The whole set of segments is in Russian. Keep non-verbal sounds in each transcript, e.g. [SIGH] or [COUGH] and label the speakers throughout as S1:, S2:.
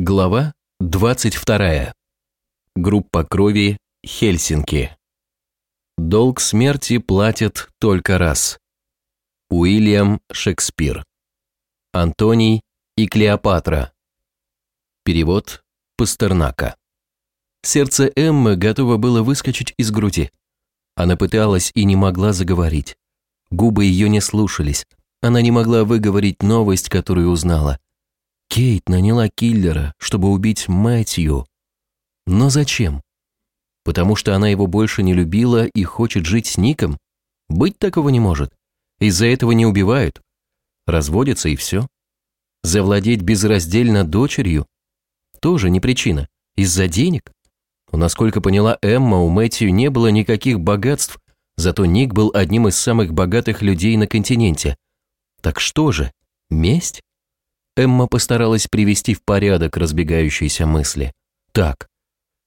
S1: Глава 22. Группа крови Хельсинки. Долг смерти платят только раз. Уильям Шекспир. Антоний и Клеопатра. Перевод Пастернака. Сердце Эммы готово было выскочить из груди. Она пыталась и не могла заговорить. Губы ее не слушались. Она не могла выговорить новость, которую узнала – Кейт наняла киллера, чтобы убить Мэтью. Но зачем? Потому что она его больше не любила и хочет жить с Ником? Быть такого не может. Из-за этого не убивают. Разводятся и все. Завладеть безраздельно дочерью? Тоже не причина. Из-за денег? Насколько поняла Эмма, у Мэтью не было никаких богатств, зато Ник был одним из самых богатых людей на континенте. Так что же, месть? Эмма постаралась привести в порядок разбегающиеся мысли. Так,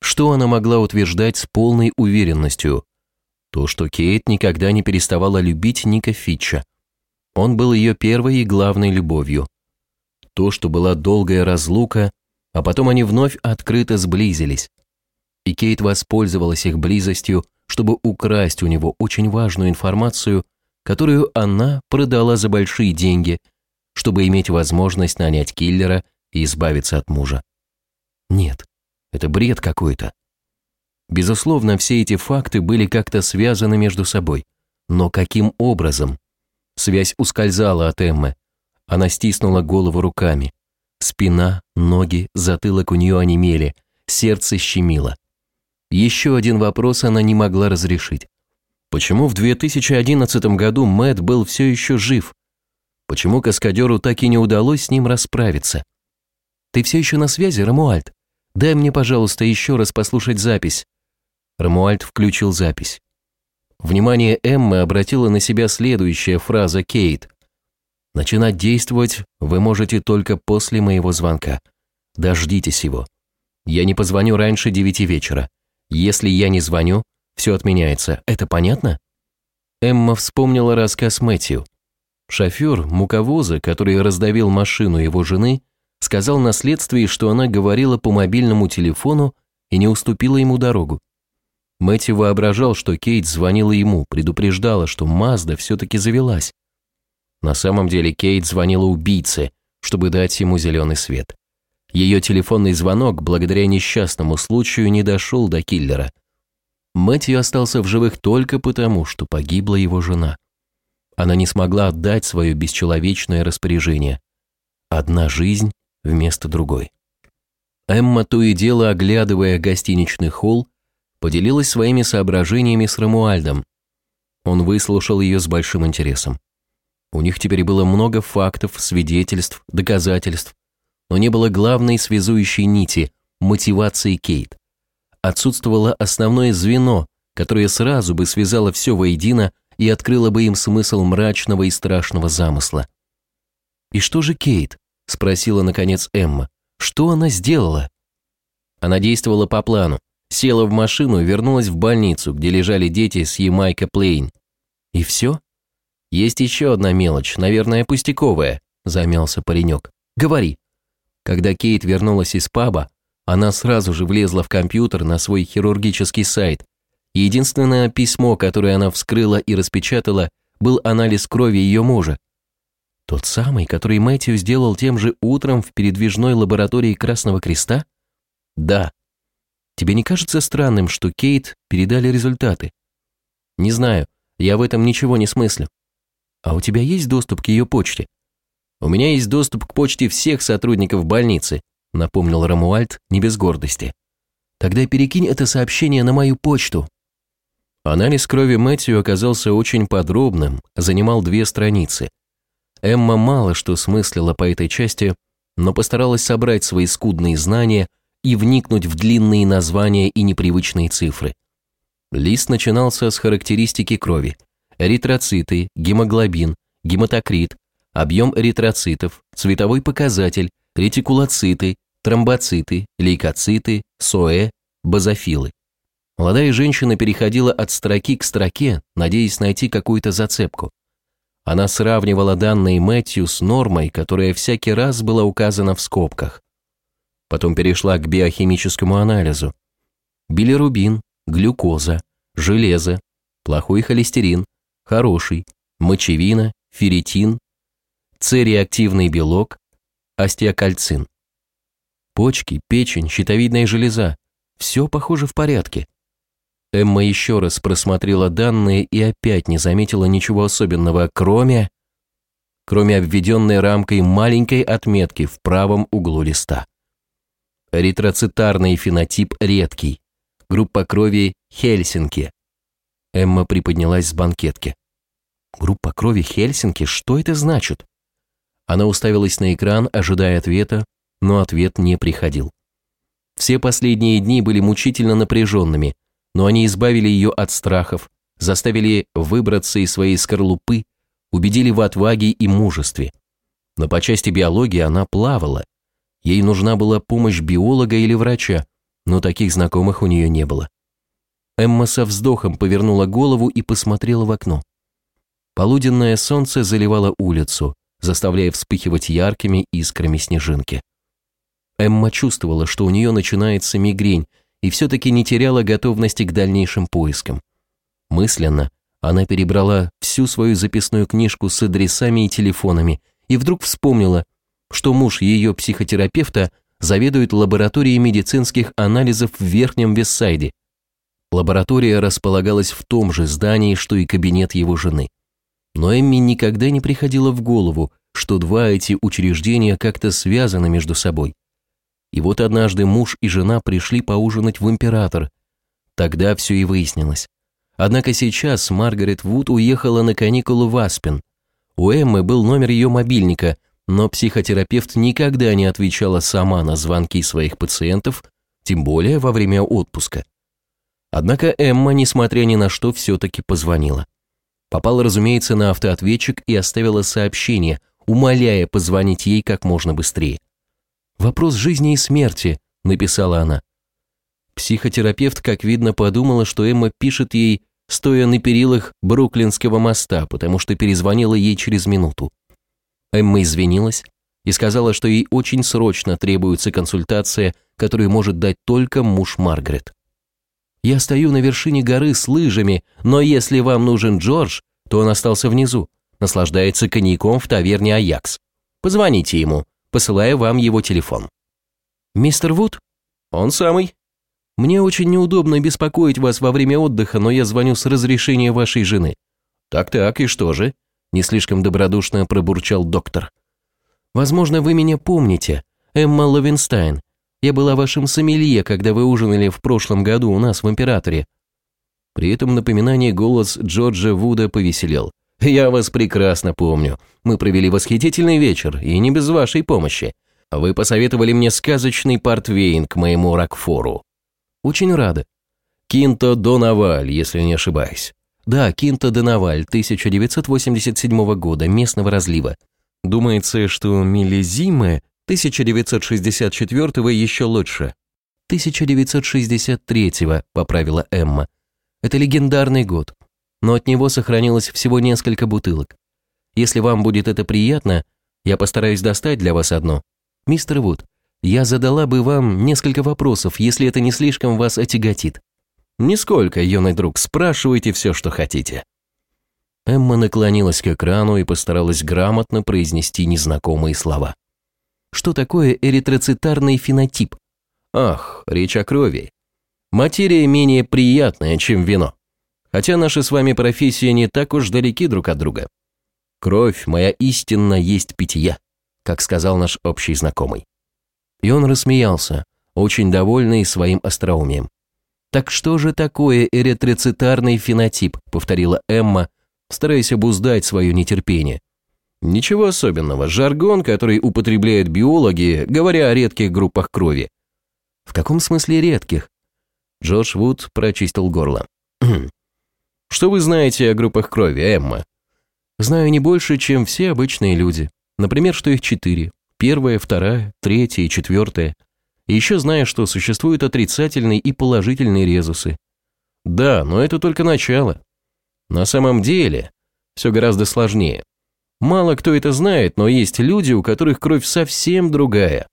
S1: что она могла утверждать с полной уверенностью? То, что Кейт никогда не переставала любить Ника Фитча. Он был ее первой и главной любовью. То, что была долгая разлука, а потом они вновь открыто сблизились. И Кейт воспользовалась их близостью, чтобы украсть у него очень важную информацию, которую она продала за большие деньги – чтобы иметь возможность нанять киллера и избавиться от мужа. Нет, это бред какой-то. Безусловно, все эти факты были как-то связаны между собой. Но каким образом? Связь ускользала от Эммы. Она стиснула голову руками. Спина, ноги, затылок у нее онемели, сердце щемило. Еще один вопрос она не могла разрешить. Почему в 2011 году Мэтт был все еще жив? Почему каскадеру так и не удалось с ним расправиться? «Ты все еще на связи, Рамуальд? Дай мне, пожалуйста, еще раз послушать запись». Рамуальд включил запись. Внимание Эммы обратила на себя следующая фраза Кейт. «Начинать действовать вы можете только после моего звонка. Дождитесь его. Я не позвоню раньше девяти вечера. Если я не звоню, все отменяется. Это понятно?» Эмма вспомнила рассказ Мэтью. Шофер муковоза, который раздавил машину его жены, сказал на следствии, что она говорила по мобильному телефону и не уступила ему дорогу. Мэтью воображал, что Кейт звонила ему, предупреждала, что Мазда все-таки завелась. На самом деле Кейт звонила убийце, чтобы дать ему зеленый свет. Ее телефонный звонок, благодаря несчастному случаю, не дошел до киллера. Мэтью остался в живых только потому, что погибла его жена. Она не смогла отдать свое бесчеловечное распоряжение. Одна жизнь вместо другой. Эмма, то и дело оглядывая гостиничный холл, поделилась своими соображениями с Рамуальдом. Он выслушал ее с большим интересом. У них теперь было много фактов, свидетельств, доказательств, но не было главной связующей нити – мотивации Кейт. Отсутствовало основное звено, которое сразу бы связало все воедино и открыла бы им смысл мрачного и страшного замысла. «И что же Кейт?» – спросила наконец Эмма. «Что она сделала?» Она действовала по плану. Села в машину и вернулась в больницу, где лежали дети с Ямайка Плейн. «И все?» «Есть еще одна мелочь, наверное, пустяковая», – замялся паренек. «Говори». Когда Кейт вернулась из паба, она сразу же влезла в компьютер на свой хирургический сайт Единственное письмо, которое она вскрыла и распечатала, был анализ крови ее мужа. Тот самый, который Мэтью сделал тем же утром в передвижной лаборатории Красного Креста? Да. Тебе не кажется странным, что Кейт передали результаты? Не знаю, я в этом ничего не смыслю. А у тебя есть доступ к ее почте? У меня есть доступ к почте всех сотрудников больницы, напомнил Рамуальд не без гордости. Тогда перекинь это сообщение на мою почту, Анализ крови Мэтью оказался очень подробным, занимал две страницы. Эмма мало что смыслила по этой части, но постаралась собрать свои скудные знания и вникнуть в длинные названия и непривычные цифры. Лист начинался с характеристики крови. Эритроциты, гемоглобин, гематокрит, объем эритроцитов, цветовой показатель, ретикулоциты, тромбоциты, лейкоциты, СОЭ, базофилы. Молодая женщина переходила от строки к строке, надеясь найти какую-то зацепку. Она сравнивала данные Мэтью с нормой, которая всякий раз была указана в скобках. Потом перешла к биохимическому анализу. Билирубин, глюкоза, железо, плохой холестерин, хороший, мочевина, ферритин, С-реактивный белок, остеокальцин. Почки, печень, щитовидная железа – все похоже в порядке. Эмма еще раз просмотрела данные и опять не заметила ничего особенного, кроме... кроме обведенной рамкой маленькой отметки в правом углу листа. Эритроцитарный фенотип редкий. Группа крови Хельсинки. Эмма приподнялась с банкетки. Группа крови Хельсинки? Что это значит? Она уставилась на экран, ожидая ответа, но ответ не приходил. Все последние дни были мучительно напряженными, но они избавили ее от страхов, заставили выбраться из своей скорлупы, убедили в отваге и мужестве. Но по части биологии она плавала. Ей нужна была помощь биолога или врача, но таких знакомых у нее не было. Эмма со вздохом повернула голову и посмотрела в окно. Полуденное солнце заливало улицу, заставляя вспыхивать яркими искрами снежинки. Эмма чувствовала, что у нее начинается мигрень, и все-таки не теряла готовности к дальнейшим поискам. Мысленно она перебрала всю свою записную книжку с адресами и телефонами и вдруг вспомнила, что муж ее психотерапевта заведует лабораторией медицинских анализов в Верхнем Вессайде. Лаборатория располагалась в том же здании, что и кабинет его жены. Но Эмми никогда не приходило в голову, что два эти учреждения как-то связаны между собой. И вот однажды муж и жена пришли поужинать в Император. Тогда все и выяснилось. Однако сейчас Маргарет Вуд уехала на каникулы в Аспен. У Эммы был номер ее мобильника, но психотерапевт никогда не отвечала сама на звонки своих пациентов, тем более во время отпуска. Однако Эмма, несмотря ни на что, все-таки позвонила. Попала, разумеется, на автоответчик и оставила сообщение, умоляя позвонить ей как можно быстрее. «Вопрос жизни и смерти», — написала она. Психотерапевт, как видно, подумала, что Эмма пишет ей, стоя на перилах Бруклинского моста, потому что перезвонила ей через минуту. Эмма извинилась и сказала, что ей очень срочно требуется консультация, которую может дать только муж Маргарет. «Я стою на вершине горы с лыжами, но если вам нужен Джордж, то он остался внизу, наслаждается коньяком в таверне «Аякс». Позвоните ему, посылаю вам его телефон. «Мистер Вуд?» «Он самый». «Мне очень неудобно беспокоить вас во время отдыха, но я звоню с разрешения вашей жены». «Так-так, и что же?» Не слишком добродушно пробурчал доктор. «Возможно, вы меня помните. Эмма Лавинстайн. Я была вашим сомелье, когда вы ужинали в прошлом году у нас в Императоре». При этом напоминание голос Джорджа Вуда повеселел. [LAUGHS] «Я вас прекрасно помню. Мы провели восхитительный вечер, и не без вашей помощи. Вы посоветовали мне сказочный портвейн к моему Рокфору. Очень рада. Кинто Донаваль, если не ошибаюсь. Да, Кинто Донаваль, 1987 года, местного разлива. Думается, что миллизимы 1964 еще лучше. 1963 поправила Эмма. Это легендарный год но от него сохранилось всего несколько бутылок. Если вам будет это приятно, я постараюсь достать для вас одно. Мистер Вуд, я задала бы вам несколько вопросов, если это не слишком вас отяготит. Нисколько, юный друг, спрашивайте все, что хотите. Эмма наклонилась к экрану и постаралась грамотно произнести незнакомые слова. Что такое эритроцитарный фенотип? Ах, речь о крови. Материя менее приятная, чем вино хотя наши с вами профессии не так уж далеки друг от друга. Кровь моя истинно есть питья, как сказал наш общий знакомый. И он рассмеялся, очень довольный своим остроумием. «Так что же такое эритроцитарный фенотип?» – повторила Эмма, стараясь обуздать свое нетерпение. «Ничего особенного, жаргон, который употребляют биологи, говоря о редких группах крови». «В каком смысле редких?» Джордж Вуд прочистил горло. [CLEARS THROAT] Что вы знаете о группах крови, Эмма? Знаю не больше, чем все обычные люди. Например, что их четыре. Первая, вторая, третья и четвертая. И еще знаю, что существуют отрицательные и положительные резусы. Да, но это только начало. На самом деле, все гораздо сложнее. Мало кто это знает, но есть люди, у которых кровь совсем другая.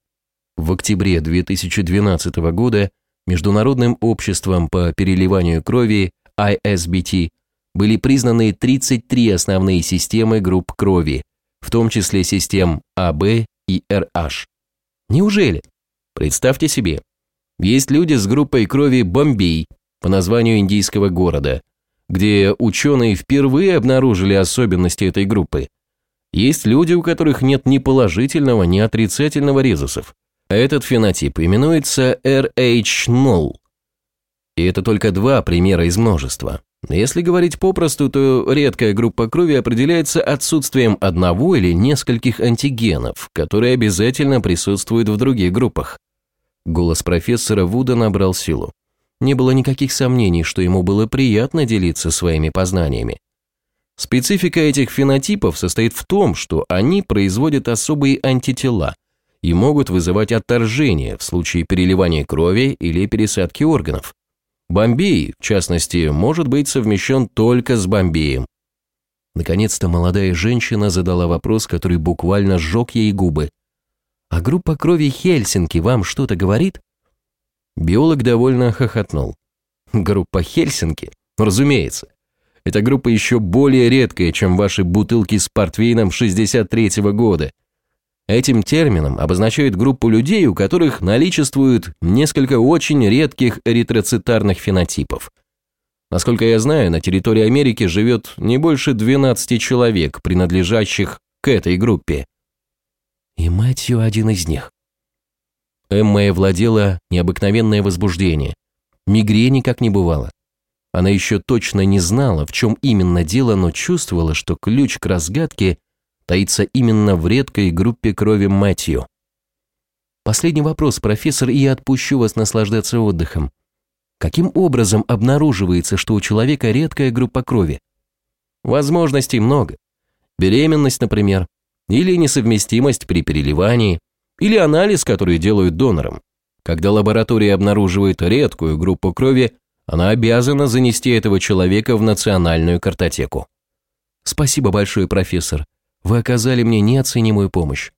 S1: В октябре 2012 года Международным обществом по переливанию крови ISBT были признаны 33 основные системы групп крови, в том числе систем АБ и RH. Неужели? Представьте себе, есть люди с группой крови Бомбей по названию индийского города, где ученые впервые обнаружили особенности этой группы. Есть люди, у которых нет ни положительного, ни отрицательного резусов. Этот фенотип именуется RH0. И это только два примера из множества. Если говорить попросту, то редкая группа крови определяется отсутствием одного или нескольких антигенов, которые обязательно присутствуют в других группах. Голос профессора Вуда набрал силу. Не было никаких сомнений, что ему было приятно делиться своими познаниями. Специфика этих фенотипов состоит в том, что они производят особые антитела и могут вызывать отторжение в случае переливания крови или пересадки органов. Бомбей, в частности, может быть совмещен только с бомбеем. Наконец-то молодая женщина задала вопрос, который буквально сжег ей губы. «А группа крови Хельсинки вам что-то говорит?» Биолог довольно хохотнул. «Группа Хельсинки? Разумеется. Эта группа еще более редкая, чем ваши бутылки с портвейном 63-го года. Этим термином обозначают группу людей, у которых наличествует несколько очень редких эритроцитарных фенотипов. Насколько я знаю, на территории Америки живет не больше 12 человек, принадлежащих к этой группе. И Мэтью один из них. Эмма владела необыкновенное возбуждение. Мигрени как не бывало. Она еще точно не знала, в чем именно дело, но чувствовала, что ключ к разгадке таится именно в редкой группе крови Мэтью. Последний вопрос, профессор, и я отпущу вас наслаждаться отдыхом. Каким образом обнаруживается, что у человека редкая группа крови? Возможностей много. Беременность, например, или несовместимость при переливании, или анализ, который делают донором. Когда лаборатория обнаруживает редкую группу крови, она обязана занести этого человека в национальную картотеку. Спасибо большое, профессор. Вы оказали мне неоценимую помощь.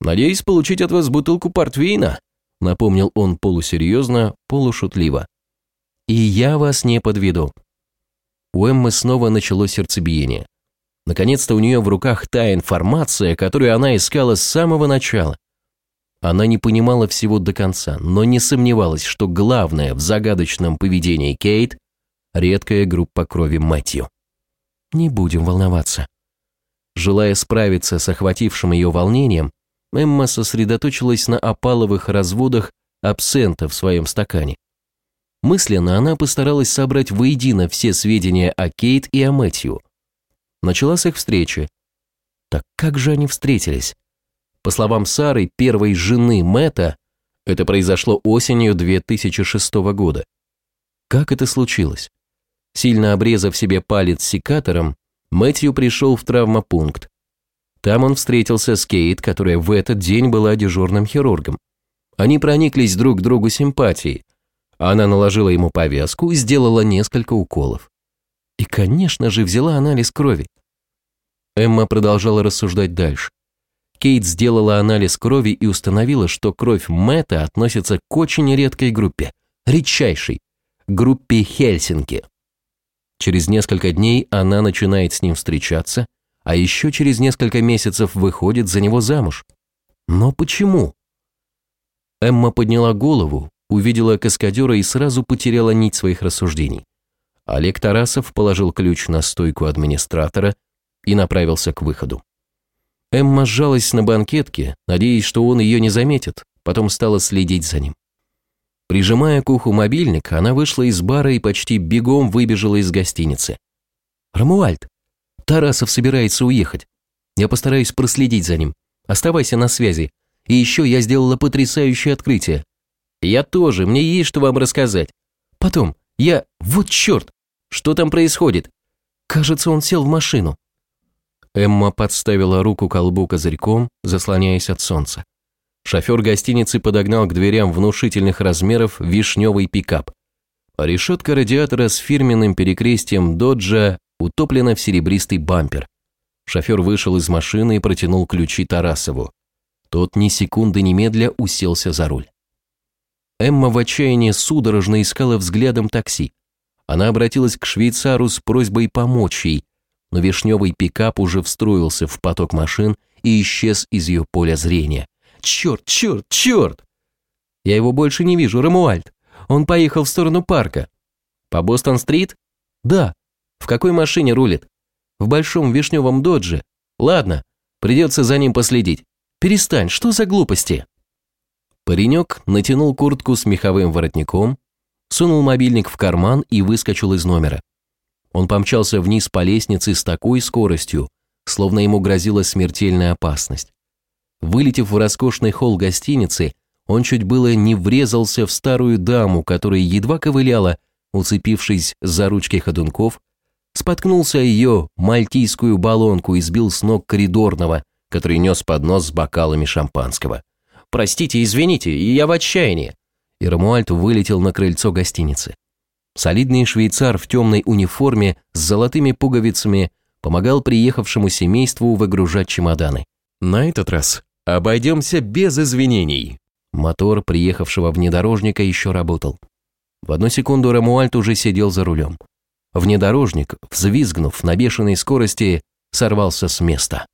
S1: Надеюсь получить от вас бутылку портвейна, напомнил он полусерьезно, полушутливо. И я вас не подведу. У Эммы снова начало сердцебиение. Наконец-то у нее в руках та информация, которую она искала с самого начала. Она не понимала всего до конца, но не сомневалась, что главное в загадочном поведении Кейт – редкая группа крови Мэтью. Не будем волноваться. Желая справиться с охватившим ее волнением, Эмма сосредоточилась на опаловых разводах абсента в своем стакане. Мысленно она постаралась собрать воедино все сведения о Кейт и о Мэтью. Начала с их встречи. Так как же они встретились? По словам Сары, первой жены Мэтта, это произошло осенью 2006 года. Как это случилось? Сильно обрезав себе палец секатором, Мэтью пришел в травмопункт. Там он встретился с Кейт, которая в этот день была дежурным хирургом. Они прониклись друг к другу симпатией. Она наложила ему повязку и сделала несколько уколов. И, конечно же, взяла анализ крови. Эмма продолжала рассуждать дальше. Кейт сделала анализ крови и установила, что кровь Мэтта относится к очень редкой группе, редчайшей, группе Хельсинки. Через несколько дней она начинает с ним встречаться, а еще через несколько месяцев выходит за него замуж. Но почему? Эмма подняла голову, увидела каскадера и сразу потеряла нить своих рассуждений. Олег Тарасов положил ключ на стойку администратора и направился к выходу. Эмма сжалась на банкетке, надеясь, что он ее не заметит, потом стала следить за ним. Прижимая к уху мобильник, она вышла из бара и почти бегом выбежала из гостиницы. «Рамуальд, Тарасов собирается уехать. Я постараюсь проследить за ним. Оставайся на связи. И еще я сделала потрясающее открытие. Я тоже, мне есть что вам рассказать. Потом, я... Вот черт! Что там происходит? Кажется, он сел в машину. Эмма подставила руку колбу козырьком, заслоняясь от солнца. Шофер гостиницы подогнал к дверям внушительных размеров вишневый пикап. решетка радиатора с фирменным перекрестием «Доджа» утоплена в серебристый бампер. Шофер вышел из машины и протянул ключи Тарасову. Тот ни секунды немедля уселся за руль. Эмма в отчаянии судорожно искала взглядом такси. Она обратилась к швейцару с просьбой помочь ей, но вишневый пикап уже встроился в поток машин и исчез из ее поля зрения. «Черт, черт, черт!» «Я его больше не вижу, Рамуальд. Он поехал в сторону парка». «По Бостон-стрит?» «Да». «В какой машине рулит?» «В большом вишневом додже». «Ладно, придется за ним последить». «Перестань, что за глупости?» Паренек натянул куртку с меховым воротником, сунул мобильник в карман и выскочил из номера. Он помчался вниз по лестнице с такой скоростью, словно ему грозила смертельная опасность. Вылетев в роскошный холл гостиницы, он чуть было не врезался в старую даму, которая едва ковыляла, уцепившись за ручки ходунков, споткнулся о ее мальтийскую баллонку и сбил с ног коридорного, который нес поднос с бокалами шампанского. «Простите, извините, я в отчаянии!» И Рамуальд вылетел на крыльцо гостиницы. Солидный швейцар в темной униформе с золотыми пуговицами помогал приехавшему семейству выгружать чемоданы. На этот раз обойдемся без извинений. Мотор приехавшего внедорожника еще работал. В одну секунду Рамуальд уже сидел за рулем. Внедорожник, взвизгнув на бешеной скорости, сорвался с места.